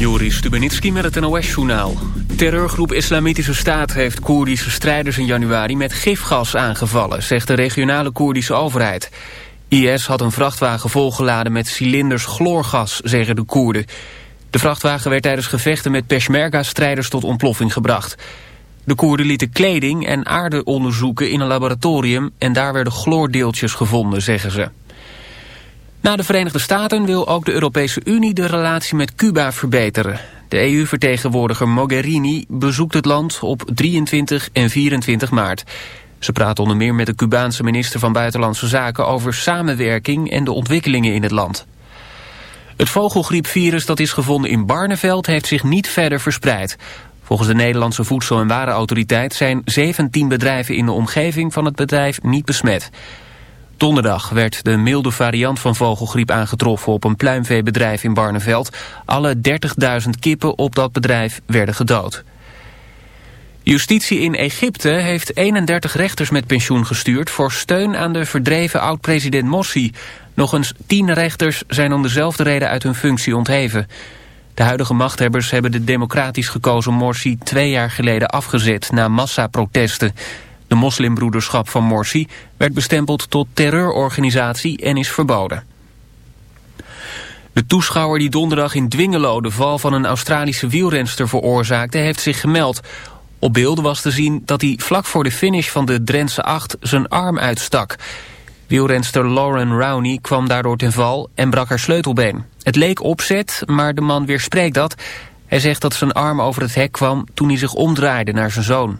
Joris Stubenitski met het NOS-journaal. Terreurgroep Islamitische Staat heeft Koerdische strijders in januari met gifgas aangevallen, zegt de regionale Koerdische overheid. IS had een vrachtwagen volgeladen met cilinders chloorgas, zeggen de Koerden. De vrachtwagen werd tijdens gevechten met Peshmerga-strijders tot ontploffing gebracht. De Koerden lieten kleding en aarde onderzoeken in een laboratorium... en daar werden chloordeeltjes gevonden, zeggen ze. Na de Verenigde Staten wil ook de Europese Unie de relatie met Cuba verbeteren. De EU-vertegenwoordiger Mogherini bezoekt het land op 23 en 24 maart. Ze praat onder meer met de Cubaanse minister van Buitenlandse Zaken over samenwerking en de ontwikkelingen in het land. Het vogelgriepvirus dat is gevonden in Barneveld heeft zich niet verder verspreid. Volgens de Nederlandse Voedsel- en Warenautoriteit zijn 17 bedrijven in de omgeving van het bedrijf niet besmet. Donderdag werd de milde variant van vogelgriep aangetroffen op een pluimveebedrijf in Barneveld. Alle 30.000 kippen op dat bedrijf werden gedood. Justitie in Egypte heeft 31 rechters met pensioen gestuurd... voor steun aan de verdreven oud-president Morsi. Nog eens 10 rechters zijn om dezelfde reden uit hun functie ontheven. De huidige machthebbers hebben de democratisch gekozen Morsi... twee jaar geleden afgezet na massaprotesten. De moslimbroederschap van Morsi werd bestempeld tot terreurorganisatie en is verboden. De toeschouwer die donderdag in Dwingelo de val van een Australische wielrenster veroorzaakte... heeft zich gemeld. Op beelden was te zien dat hij vlak voor de finish van de Drentse 8 zijn arm uitstak. Wielrenster Lauren Rowney kwam daardoor ten val en brak haar sleutelbeen. Het leek opzet, maar de man weerspreekt dat. Hij zegt dat zijn arm over het hek kwam toen hij zich omdraaide naar zijn zoon.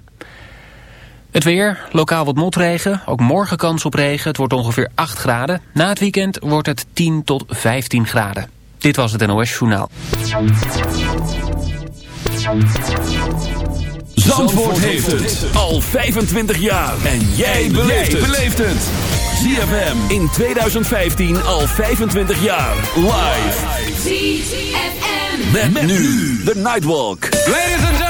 Het weer, lokaal wat motregen, ook morgen kans op regen. Het wordt ongeveer 8 graden. Na het weekend wordt het 10 tot 15 graden. Dit was het NOS Journaal. Zandvoort heeft het al 25 jaar. En jij beleeft het. ZFM in 2015 al 25 jaar. Live. ZFM. Met, nu de Nightwalk. Ladies and gentlemen.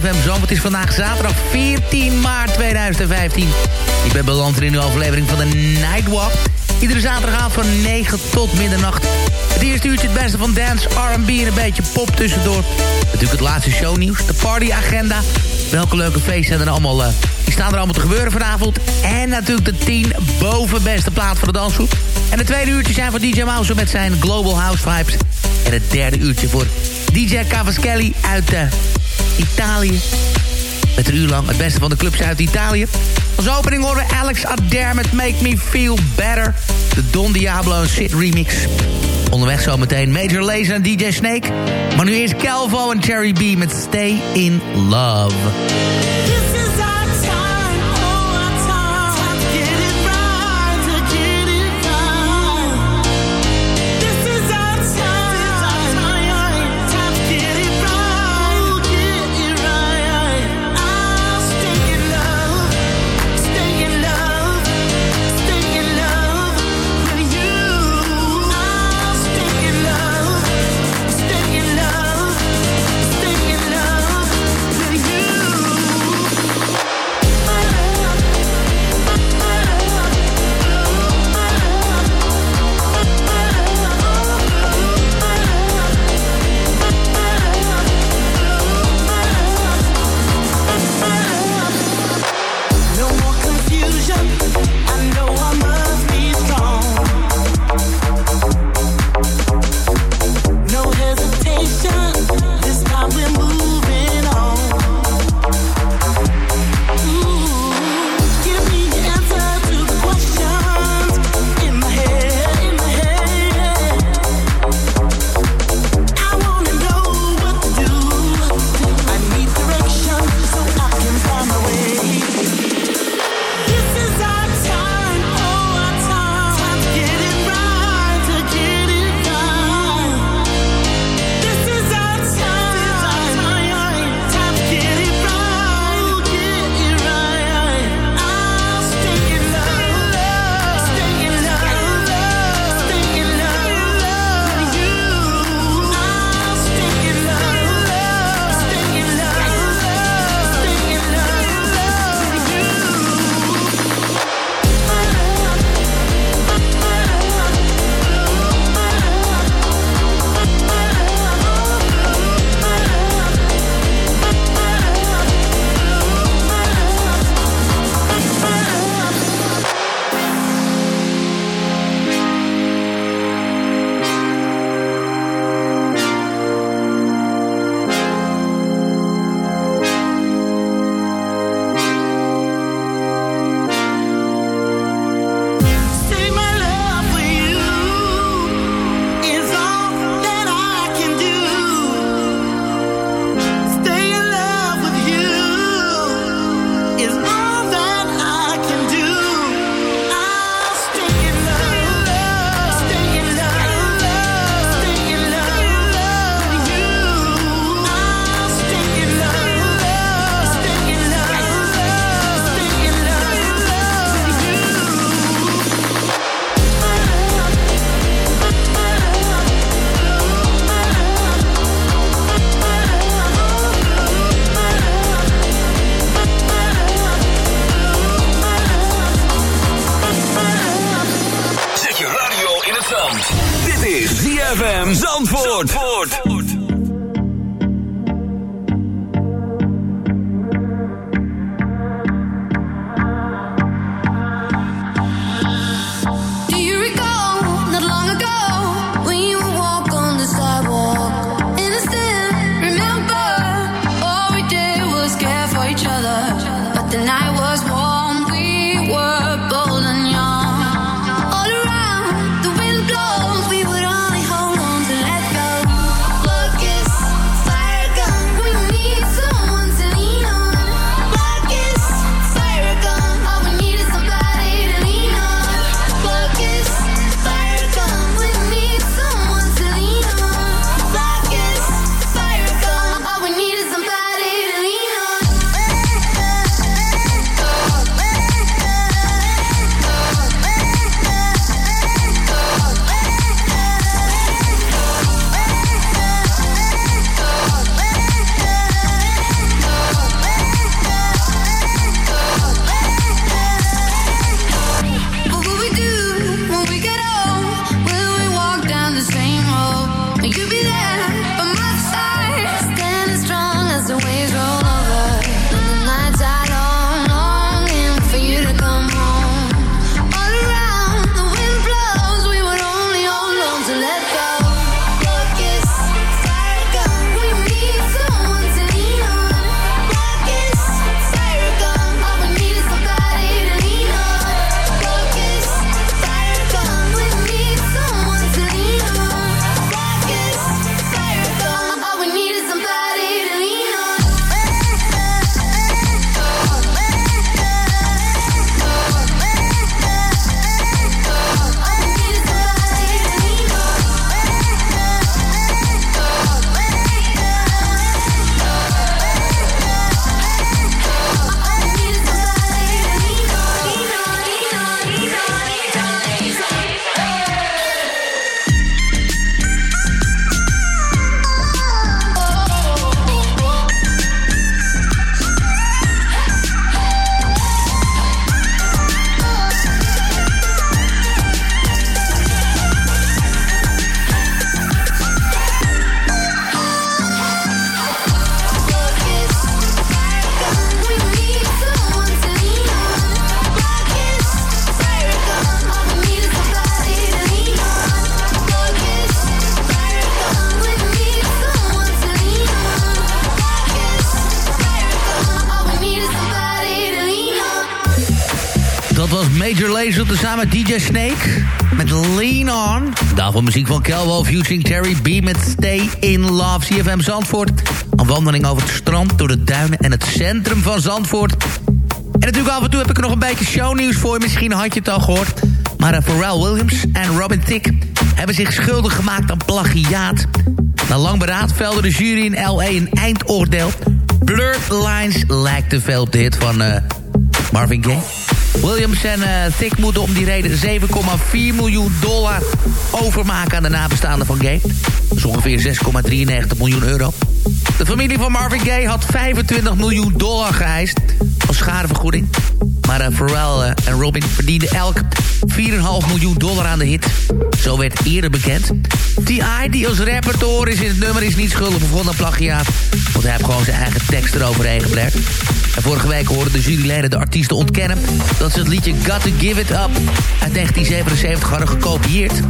Zand. Het is vandaag zaterdag 14 maart 2015. Ik ben beland in nieuwe aflevering van de Nightwalk. Iedere zaterdagavond van 9 tot middernacht. Het eerste uurtje het beste van dance, R&B en een beetje pop tussendoor. Natuurlijk het laatste shownieuws, de partyagenda. Welke leuke feesten er allemaal... Uh, die staan er allemaal te gebeuren vanavond. En natuurlijk de 10 bovenbeste plaat voor de dansgroep. En het tweede uurtje zijn voor DJ Mouse met zijn Global House Vibes. En het derde uurtje voor DJ Cavaschelli uit uh, Italië. Met een uur lang het beste van de clubs uit Italië. Als opening horen we Alex Adair met Make Me Feel Better. De Don Diablo Sid remix. Onderweg zometeen Major Lazer en DJ Snake. Maar nu eerst Calvo en Cherry B met Stay in Love. Muziek van Kelwo featuring Terry B met Stay in Love. CFM Zandvoort. Een wandeling over het strand, door de duinen en het centrum van Zandvoort. En natuurlijk af en toe heb ik er nog een beetje shownieuws voor je. Misschien had je het al gehoord. Maar uh, Pharrell Williams en Robin Thicke hebben zich schuldig gemaakt aan plagiaat. Na lang beraad velde de jury in L.A. een eindoordeel. Blurred Lines lijkt te veel op de hit van uh, Marvin Gaye. Williams en uh, Thick moeten om die reden 7,4 miljoen dollar overmaken aan de nabestaanden van Gaye. Dat is ongeveer 6,93 miljoen euro. De familie van Marvin Gaye had 25 miljoen dollar geëist als schadevergoeding. Maar uh, Pharrell uh, en Robin verdienden elk 4,5 miljoen dollar aan de hit. Zo werd eerder bekend. T.I. die als rapper is in het nummer is niet schuldig bevonden aan plagiaat. Want hij heeft gewoon zijn eigen tekst eroverheen geblerd. En vorige week hoorden de juryleden de artiesten ontkennen... dat ze het liedje Got To Give It Up uit 1977 hadden gekopieerd.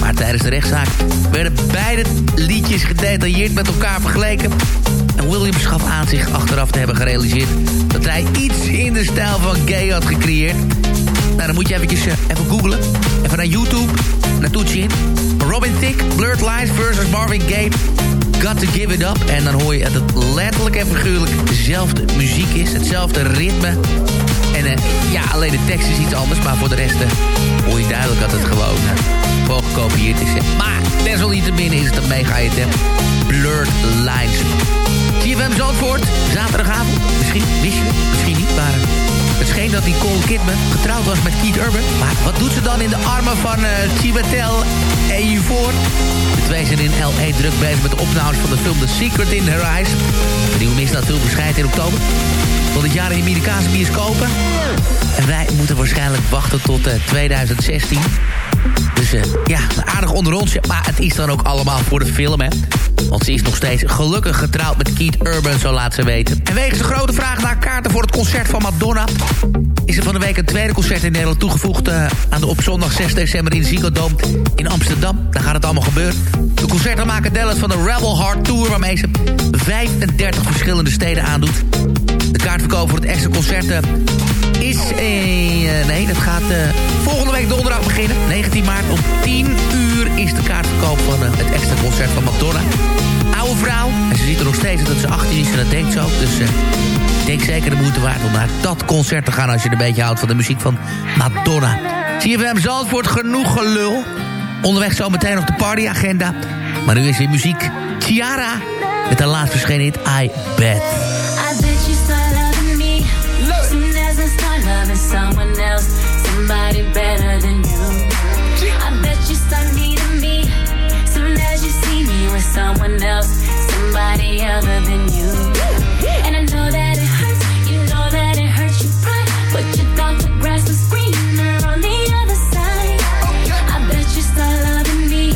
Maar tijdens de rechtszaak werden beide liedjes gedetailleerd met elkaar vergeleken. En Williams gaf aan zich achteraf te hebben gerealiseerd... dat hij iets in de stijl van Gay had gecreëerd. Nou, dan moet je eventjes uh, even googlen. Even naar YouTube, naar toetje in. Robin Thicke, Blurred Lines versus Marvin Gaye... Got to Give It Up. En dan hoor je dat het letterlijk en figuurlijk dezelfde muziek is. Hetzelfde ritme. En uh, ja, alleen de tekst is iets anders. Maar voor de rest uh, hoor je duidelijk dat het gewoon gewoon gekopieerd is. Maar desalniettemin is het een mega hit. Blurred Lines. CFM Zandvoort, zaterdagavond. Misschien wist je misschien niet, maar... Het scheen dat Nicole Kidman getrouwd was met Keith Urban. Maar wat doet ze dan in de armen van uh, Chiwetel en Yvonne? De twee zijn in L.A. druk bezig met de opnames van de film The Secret in Her Eyes. De nieuwe misdaadfilm verschijnt in oktober. Tot het jaar in de Amerikaanse bioscopen. En wij moeten waarschijnlijk wachten tot uh, 2016. Dus uh, ja, aardig onder ons. Maar het is dan ook allemaal voor de film, hè. Want ze is nog steeds gelukkig getrouwd met Keith Urban, zo laat ze weten. En wegens de grote vraag naar kaarten voor het concert van Madonna... is er van de week een tweede concert in Nederland toegevoegd... Uh, aan de op zondag 6 december in Ziggo Dome in Amsterdam. Daar gaat het allemaal gebeuren. De concerten maken deel uit van de Rebel Heart Tour... waarmee ze 35 verschillende steden aandoet. De kaartverkoop voor het extra concert uh, is... Uh, nee, dat gaat volgende week donderdag beginnen. 19 maart om 10 uur is de kaartverkoop van het extra concert van Madonna. Oude vrouw. En ze ziet er nog steeds dat ze 18 is en dat denkt ze ook. Dus denk zeker de moeite waard om naar dat concert te gaan... als je een beetje houdt van de muziek van Madonna. CFM Zandvoort, genoeg gelul. Onderweg zometeen nog de partyagenda. Maar nu is weer muziek. Ciara met haar laatst verschenen hit I Bet. Somebody better than you. I bet you start needing me. Soon as you see me with someone else. Somebody other than you. And I know that it hurts. You know that it hurts your pride. But you thought the grass was greener on the other side. I bet you start loving me.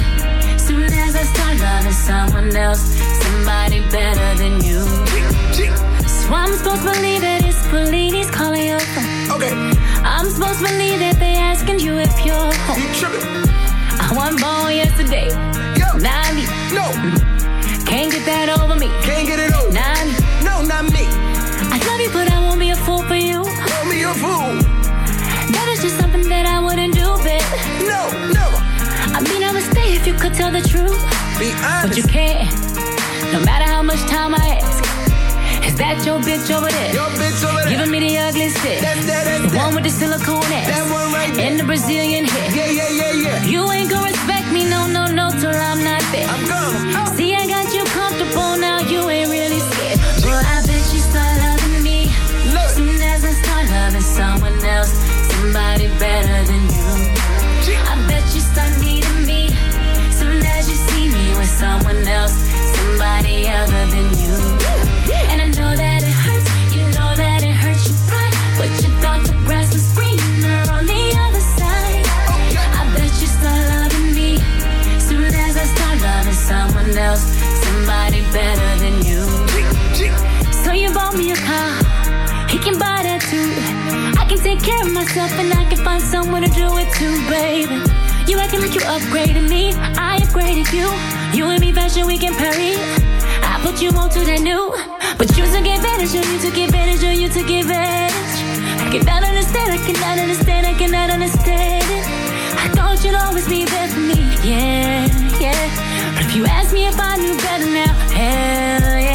Soon as I start loving someone else. Somebody better than you. So I'm supposed to believe that it's Fellini's calling your phone. Okay. I'm supposed to believe that they're asking you if you're home. You tripping? I wasn't born yesterday. Yo. Not me. No. Mm-hmm. Can't get that over me. Can't get it over. Not me. No, not me. I love you, but I won't be a fool for you. Call me a fool. That is just something that I wouldn't do, babe. No, never. I mean, I would stay if you could tell the truth. Be honest. But you can't. No matter how much time I ask. Is that your bitch over there? Your bitch over there. Giving me the ugly stare. That's that, that's The one with the silicone ass. That one right there. And the Brazilian hair. Yeah, yeah, yeah, yeah. You ain't gonna respect me, no, no, no, till I'm not there. I'm gone. Oh. See, I got you comfortable now, you ain't really scared. But I bet you start loving me. Look. Soon as I start loving someone else, somebody better than you. I bet you start needing me. Soon as you see me with someone else, somebody other than you. myself and I can find someone to do it too, baby. You acting like you upgraded me, I upgraded you. You and me, fashion week in Paris. I put you on to that new, but you took advantage, of you took advantage, of you took advantage. I cannot understand, I cannot understand, I cannot understand it. I thought you'd always be there for me, yeah, yeah. But if you ask me if I knew better now, hell yeah.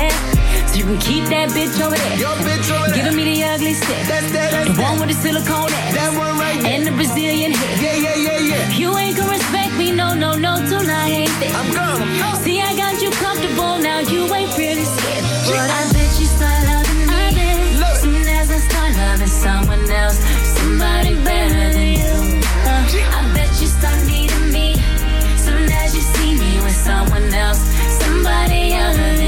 You can keep that bitch over there. Your bitch over there. Giving me the ugly stick. That's that, that's the one with the silicone ass. That one right there. And the Brazilian hair. Yeah, yeah, yeah, yeah. You ain't gonna respect me, no, no, no, I ain't there. I'm gone. Oh. See, I got you comfortable, now you ain't really scared. But I bet you start loving me. I bet. Look. Soon as I start loving someone else, somebody better than you. Uh, I bet you start needing me. Soon as you see me with someone else, somebody other than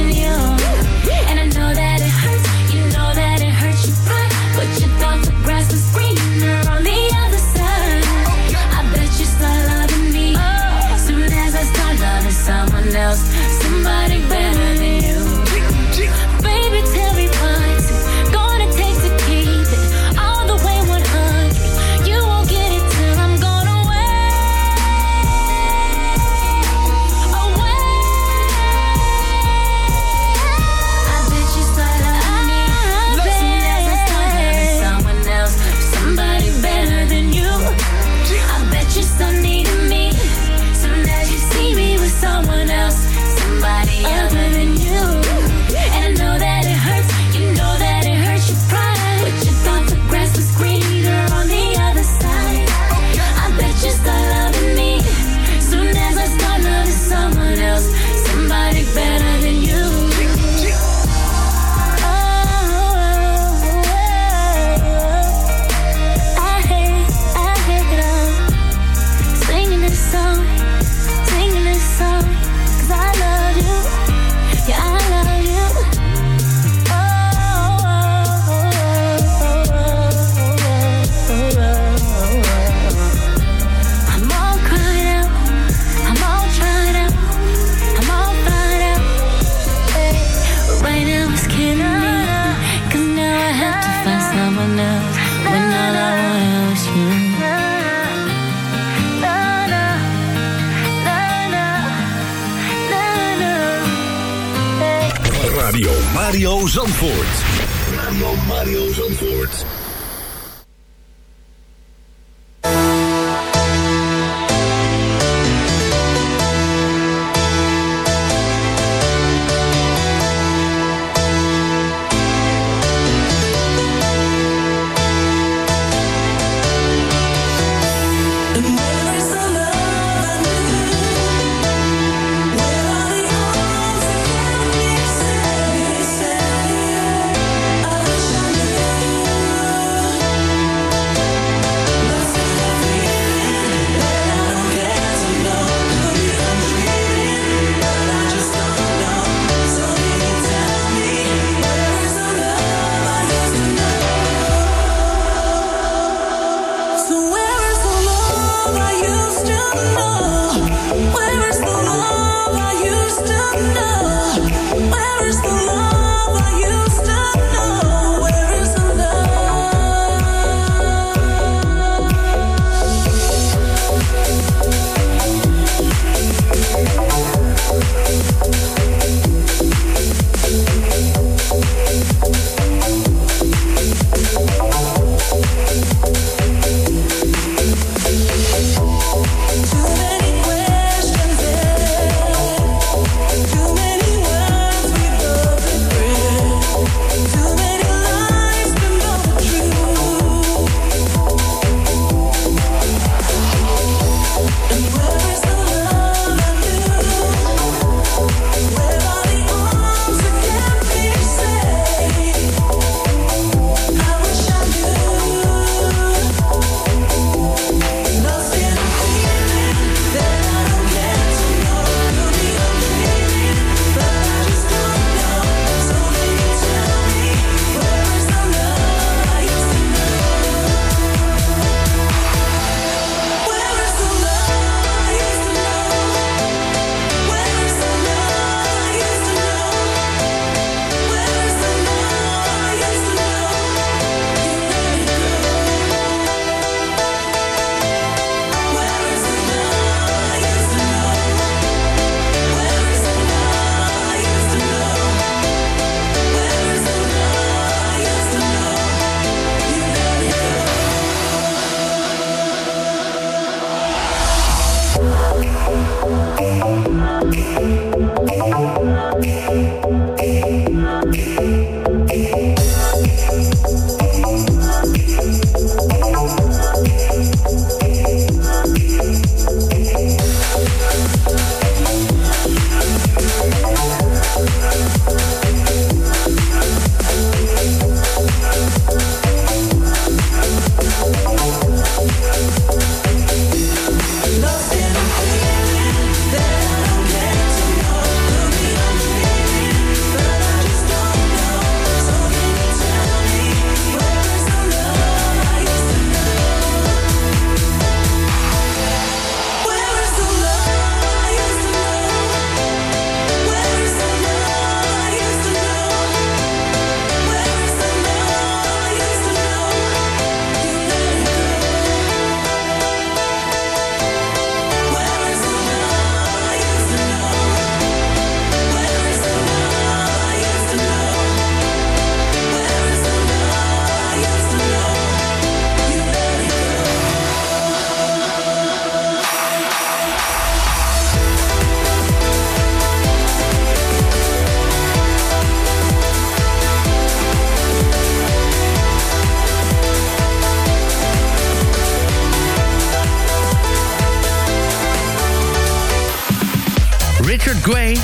Richard Gray.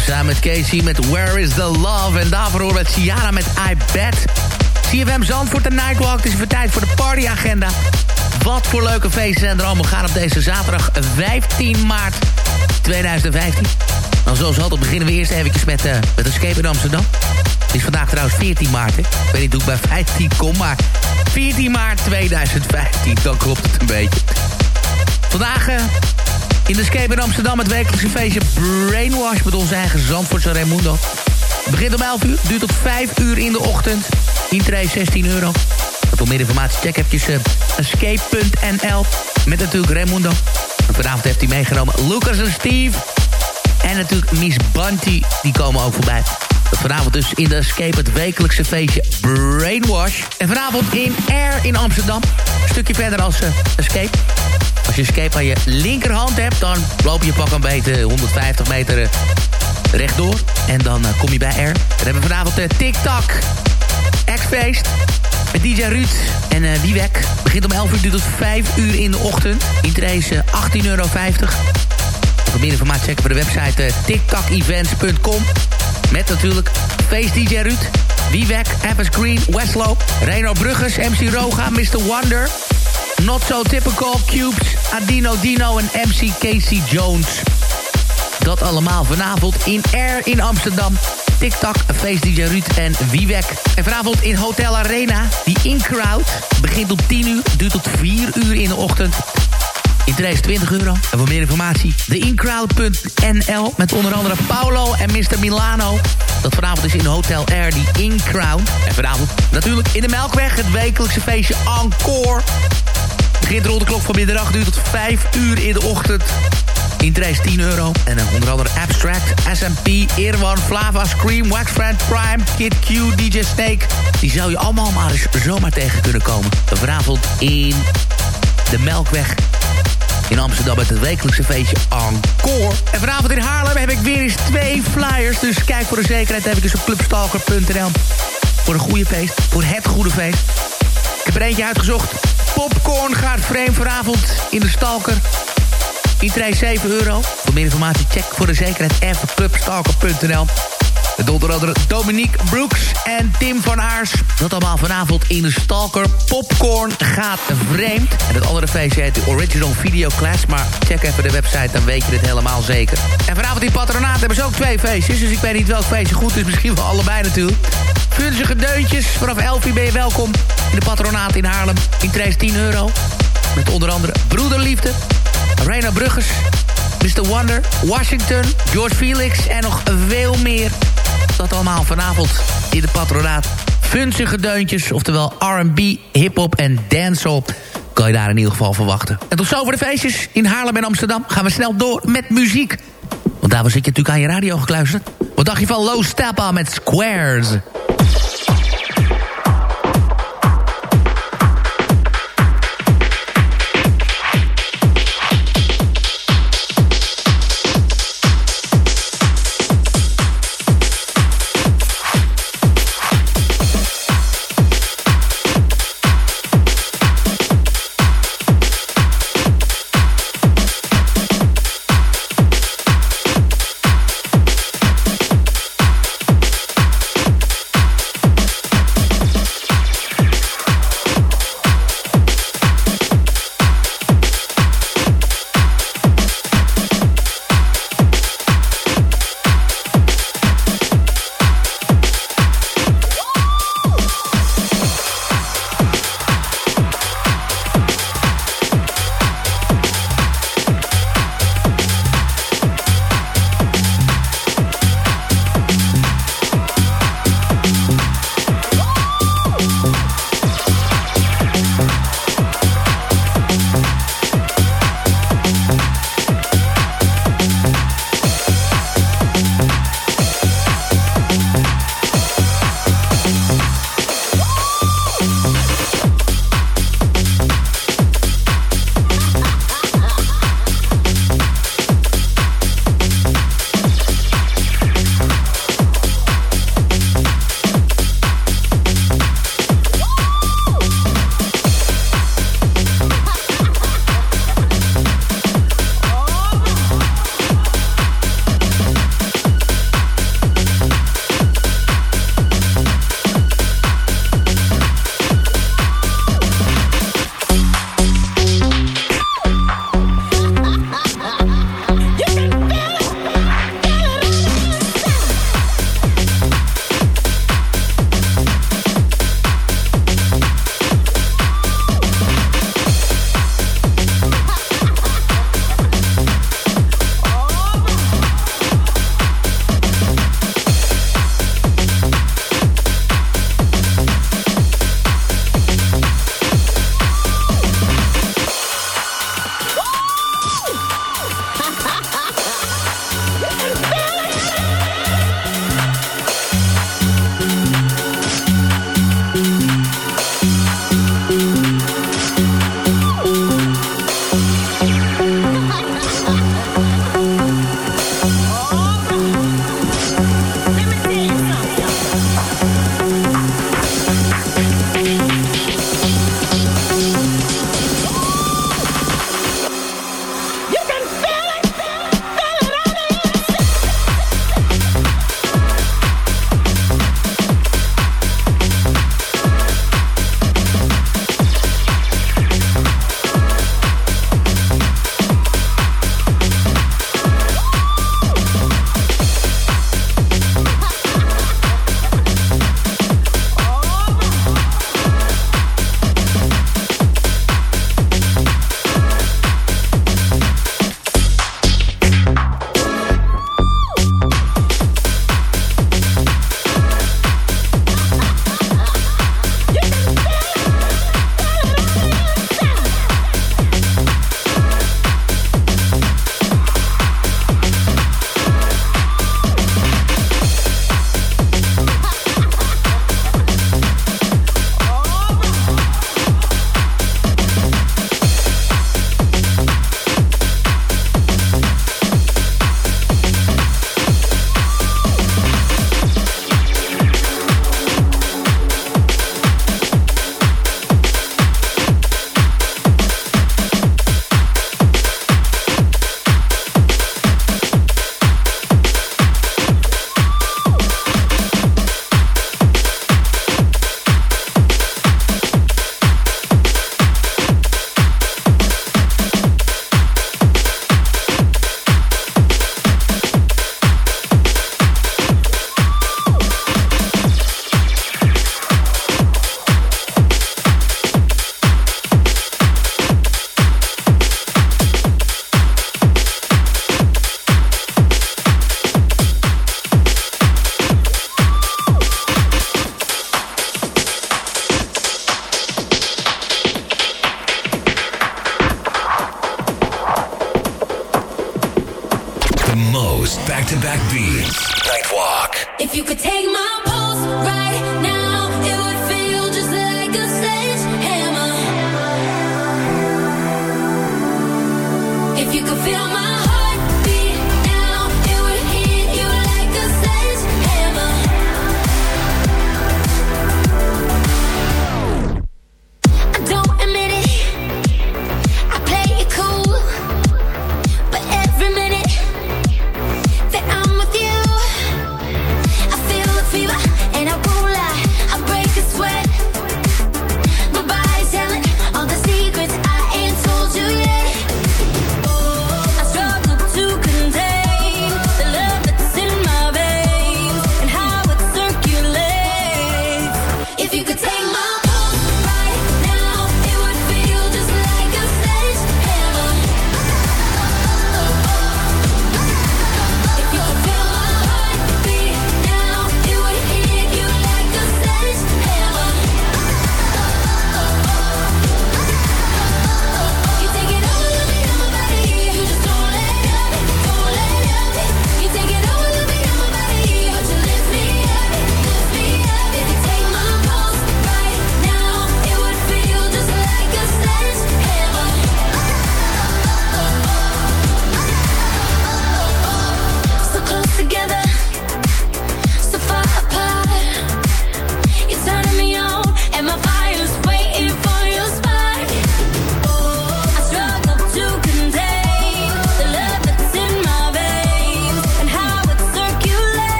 Samen met Casey met Where is the Love. En daarvoor het Ciara met I Bet. CFM Zandvoort de Nightwalk. Het is weer tijd voor de partyagenda. Wat voor leuke feesten zijn er allemaal gaan op deze zaterdag 15 maart 2015. Nou, zoals altijd beginnen we eerst eventjes met, uh, met Escape in Amsterdam. Het is vandaag trouwens 14 maart, hè. Ik weet niet hoe ik bij 15 kom, maar 14 maart 2015, dan klopt het een beetje. Vandaag uh, in de Escape in Amsterdam het wekelijkse feestje Brainwash... met onze eigen Zandvoortse Raimundo. Begint om 11 uur, duurt tot 5 uur in de ochtend. Intree 16 euro. Voor meer informatie check even uh, escape.nl met natuurlijk Raimundo. Vanavond heeft hij meegenomen Lucas en Steve. En natuurlijk Miss Bunty, die komen ook voorbij. Vanavond dus in de Escape het wekelijkse feestje Brainwash. En vanavond in Air in Amsterdam. Een stukje verder als uh, Escape. Als je Escape aan je linkerhand hebt, dan loop je pak een beetje 150 meter uh, rechtdoor. En dan uh, kom je bij Air. Dan hebben we vanavond de TikTok X-feest. Met DJ Ruud en uh, Wiewek. Begint om 11 uur, tot 5 uur in de ochtend. Intree is 18,50 euro. Voor meer informatie checken we de website uh, tiktokevents.com. Met natuurlijk Face DJ Ruud, Wiewek, Evans Green, Westlow, Reno Brugges, MC Roga, Mr. Wonder... Not So Typical, Cubes, Adino Dino en MC Casey Jones. Dat allemaal vanavond in Air in Amsterdam. TikTok, Face DJ Ruud en Wiewek. En vanavond in Hotel Arena, die In-Crowd. Begint om 10 uur, duurt tot 4 uur in de ochtend. Interesse 20 euro. En voor meer informatie, theincrowd.nl. Met onder andere Paulo en Mr. Milano. Dat vanavond is in Hotel Air, die In-Crowd. En vanavond natuurlijk in de Melkweg, het wekelijkse feestje Encore. Begint rond de klok van middernacht, duurt tot 5 uur in de ochtend. Interesse 10 euro. En dan onder andere Abstract, SMP, Irwan, Flava, Scream, Waxfriend, Prime, Kid Q, DJ Snake. Die zou je allemaal maar eens zomaar tegen kunnen komen. Vanavond in de Melkweg in Amsterdam met het wekelijkse feestje Encore. En vanavond in Haarlem heb ik weer eens twee flyers. Dus kijk voor de zekerheid even op clubstalker.nl. Voor een goede feest, voor het goede feest. Ik heb er eentje uitgezocht. Popcorn gaat vreemd vanavond in de Stalker. Iedereen 7 euro. Voor meer informatie check voor de zekerheid even clubstalker.nl. Onder andere Dominique Brooks en Tim van Aars. Dat allemaal vanavond in de Stalker. Popcorn gaat vreemd. En het andere feestje heet de Original Video Class. Maar check even de website, dan weet je het helemaal zeker. En vanavond in Patronaat hebben ze ook twee feestjes. Dus ik weet niet welk feestje goed is. Misschien wel allebei natuurlijk. Vunzige deuntjes. Vanaf 11 uur ben je welkom in de Patronaat in Haarlem. Interesse 10 euro. Met onder andere Broederliefde. Reina Brugges. Mr. Wonder, Washington, George Felix en nog veel meer. Dat allemaal vanavond in de patronaat. Funzige deuntjes, oftewel R&B, hip-hop en dancehall kan je daar in ieder geval verwachten. En tot zover de feestjes in Haarlem en Amsterdam. Gaan we snel door met muziek. Want daar zit je natuurlijk aan je radio gekluisterd. Wat dacht je van Low Steppa met Squares?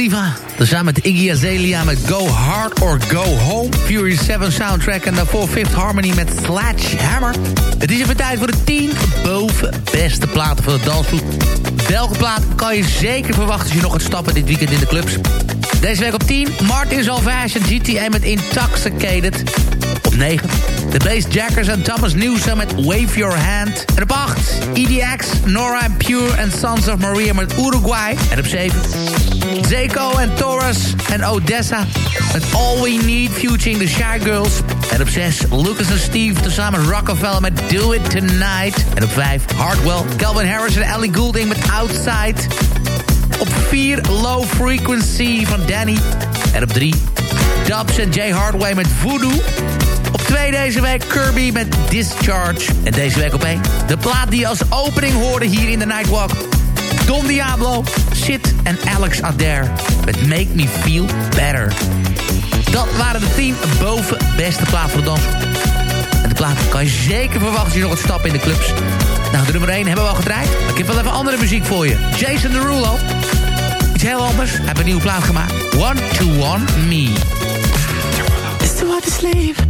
Khalifa. Tezamen met Iggy Azalea met Go Hard or Go Home. Fury 7 soundtrack en daarvoor Fifth Harmony met Sledgehammer. Het is even tijd voor de 10 boven beste platen van de dansgroep. Welke plaat kan je zeker verwachten als je nog gaat stappen dit weekend in de clubs? Deze week op 10, Martin Salvage en GTA met Intoxicated. Op 9, de Bassjackers en Thomas Newsom met Wave Your Hand. En op 8, EDX, Nora and Pure en Sons of Maria met Uruguay. En op 7, Zeko en Taurus en Odessa met All We Need featuring the Shy Girls. En op 6, Lucas en Steve tezamen Rockefeller met Do It Tonight. En op 5, Hardwell, Calvin Harris en Ellie Goulding met Outside. Op 4 Low Frequency van Danny. En op 3 Dubs en Jay Hardway met Voodoo. Op 2 deze week Kirby met Discharge. En deze week op 1 de plaat die je als opening hoorde hier in de Nightwalk. Don Diablo, Sid en Alex Adair met Make Me Feel Better. Dat waren de 10 boven beste plaat voor de dans. En de plaat kan je zeker verwachten als je nog wat stappen in de clubs. Nou, de nummer 1 hebben we al gedraaid. Maar ik heb wel even andere muziek voor je. Jason Derulo. Iets heel anders. Hij heeft een nieuwe plaat gemaakt. One to One Me. It's too hard to sleep.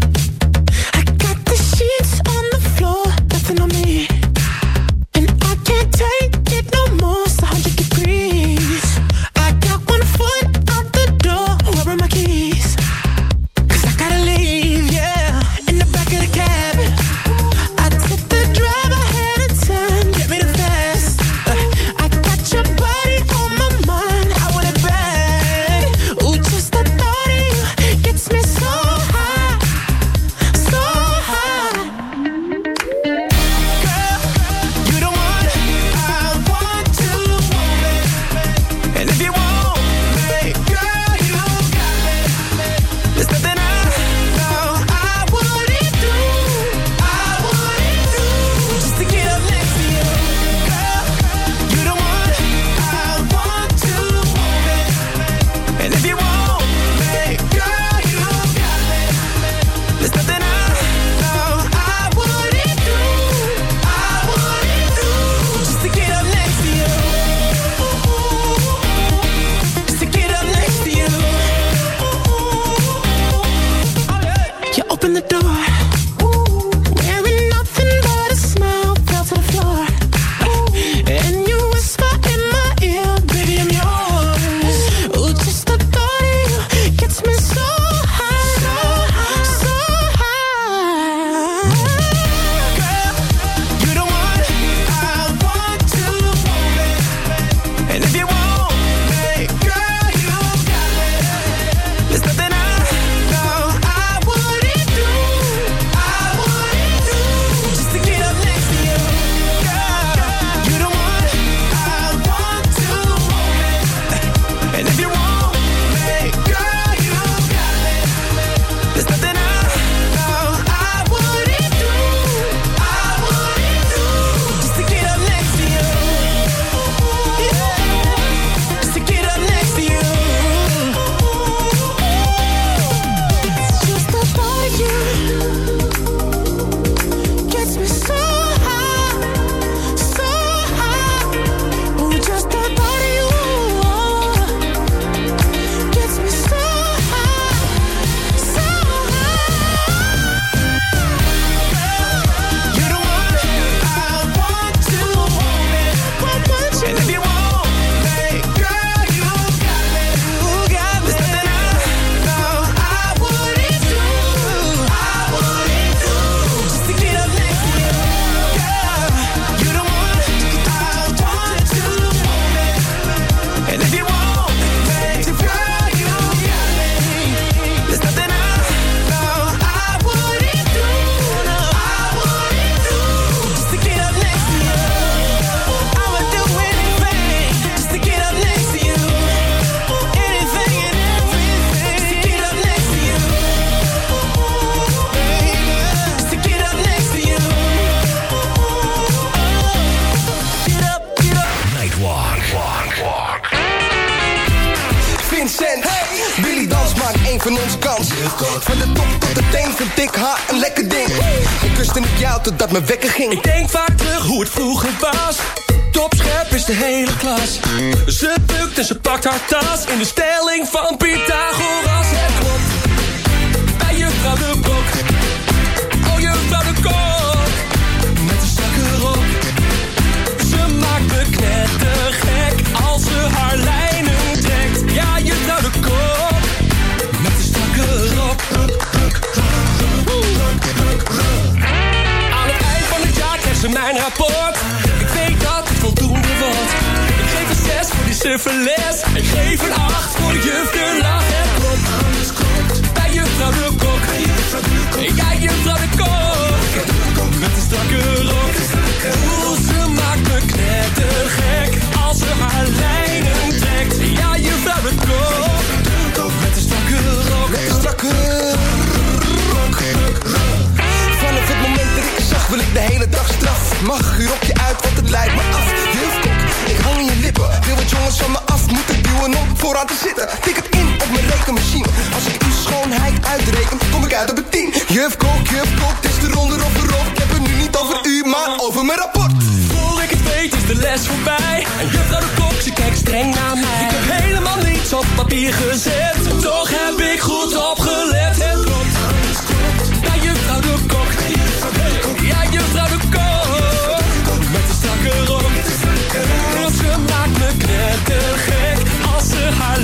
Van ons kans. Van de top tot de teen vind ik haar een lekker ding. Ik kuste niet jou totdat mijn wekker ging. Ik denk vaak terug hoe het vroeger was. Topscherp is de hele klas. Ze bukt en ze pakt haar tas in de stelling van Pythagoras. Het klopt, bij juffrouw de kok. Oh, juffrouw de kok. Met een strakke rok. Ze maakt me knettergek als ze haar lijnen trekt. Ja, juffrouw de kok. Aan het eind van het jaar krijgt ze mijn rapport. Ik weet dat het voldoende wordt. Ik geef een 6 voor die suffe les. Ik geef een 8 voor de juf, de lach. Het klopt, alles. Bij juffrouw de kok. Ja, juffrouw de kok. Met een strakke rok. Oeh, ze maakt me knettergek. Als ze haar lijnen trekt. Ja, juffrouw de kok. Een strakke rok. Strakke rok. Vanaf het moment dat ik je zag wil ik de hele dag straf. Mag je rokje uit, want het lijkt me af. Juf kok, ik hang in je lippen. Wil wat jongens van me af moeten duwen om vooraan te zitten. Tik het in op mijn rekenmachine. Als ik uw schoonheid uitreken, kom ik uit op een 10. Juf kok, het is de ronde of erop. Ik heb het nu niet over u, maar over mijn rapport. Weet is de les voorbij. En juffrouw de kok, ze kijkt streng naar mij. Ik heb helemaal niets op papier gezet. Toch heb ik goed opgelet. Het klopt, alles klopt. Bij juffrouw de kok. Ja, juffrouw de kok. Met een strakke rok. Ze maakt me knettergek. Als ze haar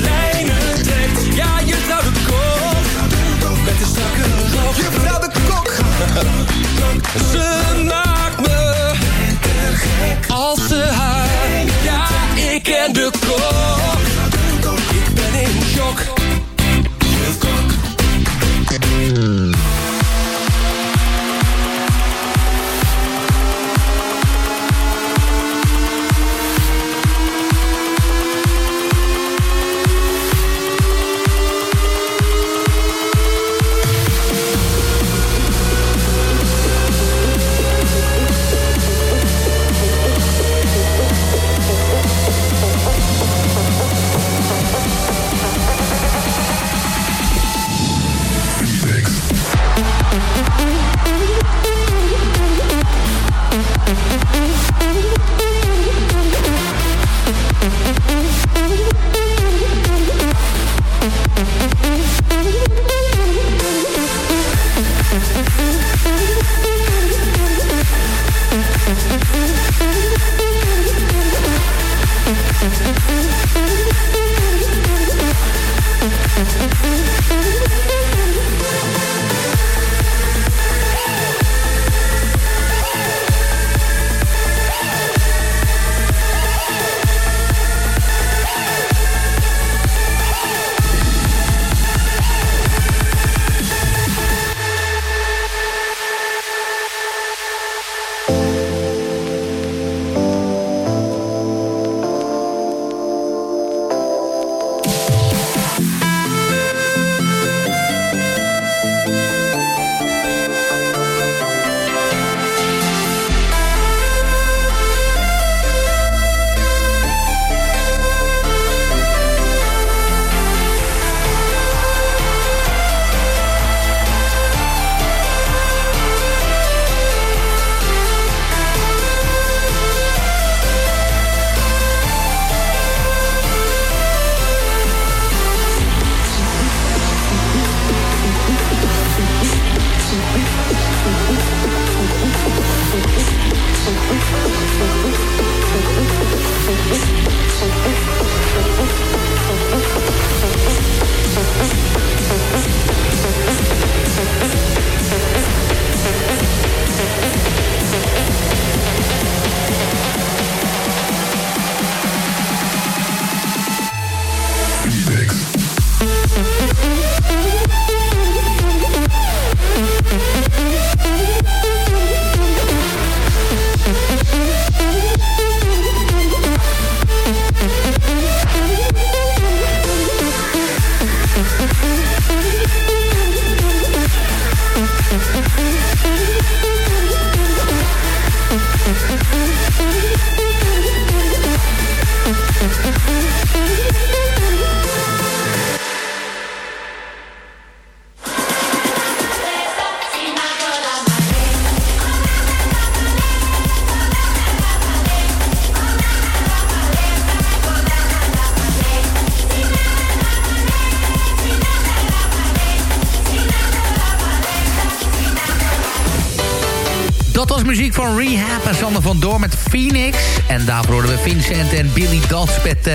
Vincent en Billy Dans met uh,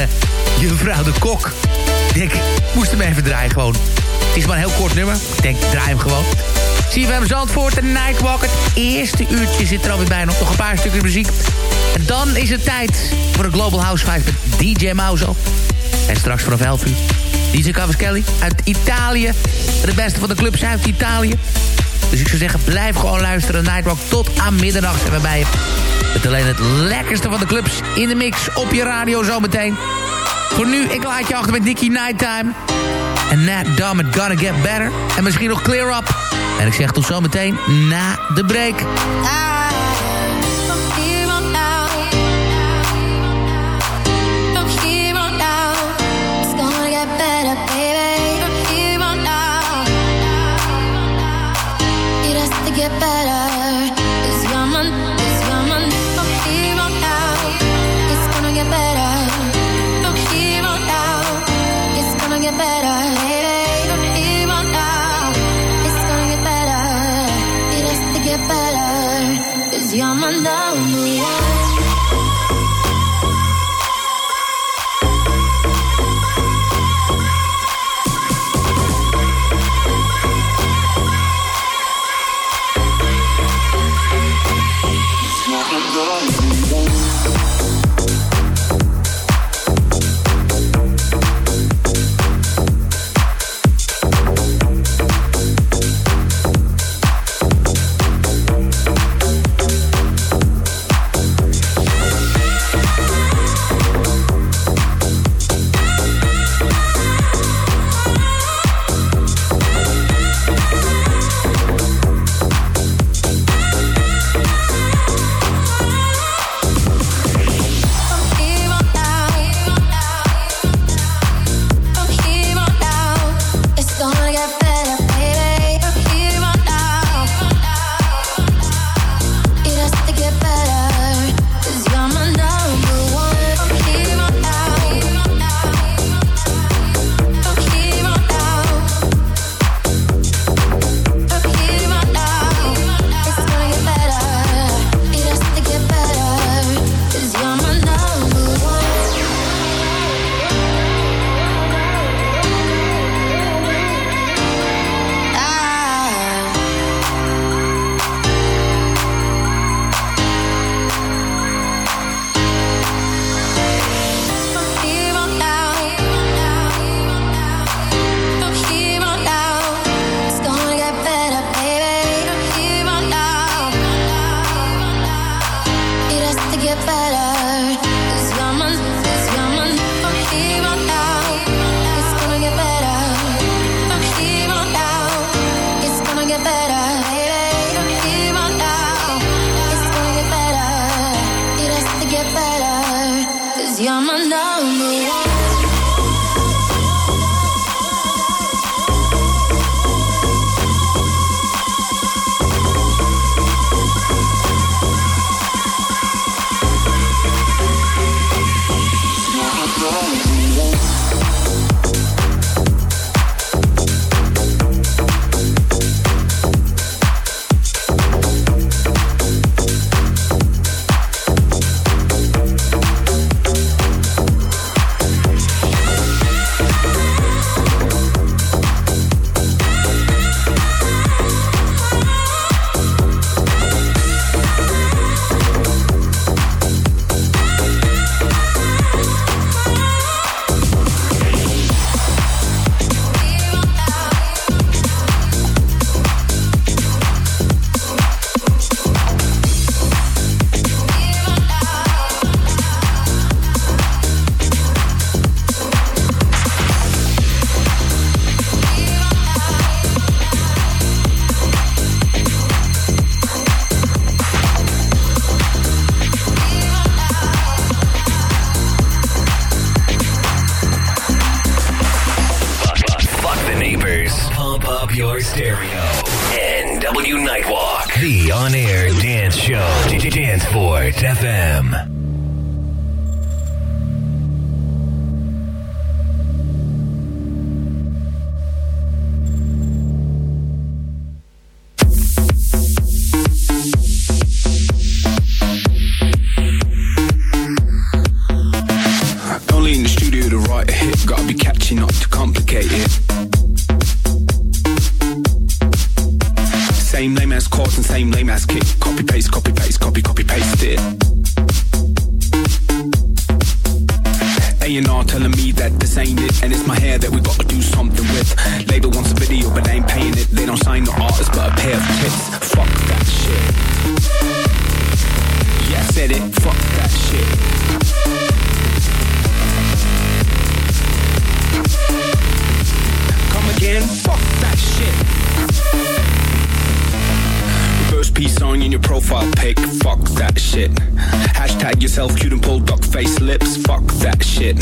Juffrouw de Kok. Ik denk, moest hem even draaien gewoon. Het is maar een heel kort nummer. Ik denk, draai hem gewoon. CFM Zandvoort, de Nightwalk. Het eerste uurtje zit er alweer bij. Nog, een paar stukjes muziek. En dan is het tijd voor de Global House 5 met DJ Mauzo. En straks vanaf 11 uur DJ Cavaschelli uit Italië. De beste van de clubs uit Italië. Dus ik zou zeggen, blijf gewoon luisteren. Nightwalk tot aan middernacht zijn we bij je. Met alleen het lekkerste van de clubs in de mix op je radio zometeen. Voor nu, ik laat je achter met Nicky Nighttime. En Nat Dumb It Gonna Get Better. En misschien nog Clear Up. En ik zeg tot zometeen na de break. Pic. Fuck that shit. Hashtag yourself cute and pull duck face lips. Fuck that shit.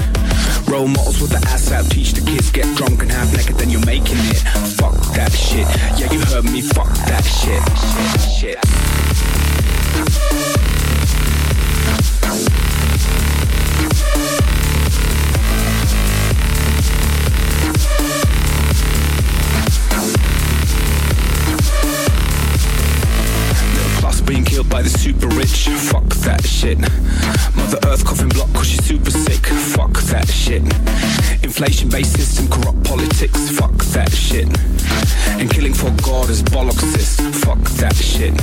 Role models with the ass out. Teach the kids get drunk and half naked, then you're making it. Fuck that shit. Yeah, you heard me. Fuck that shit. Shit. shit. Fuck that shit. Mother Earth coffin block cause she's super sick. Fuck that shit. Inflation based system, corrupt politics. Fuck that shit. And killing for God is bollocks. Fuck that shit.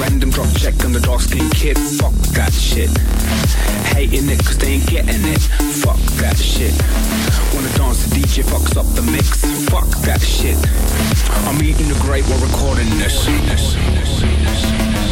Random drop check on the dark skinned kid. Fuck that shit. Hating it cause they ain't getting it. Fuck that shit. Wanna dance the DJ fucks up the mix. Fuck that shit. I'm eating the great while recording this.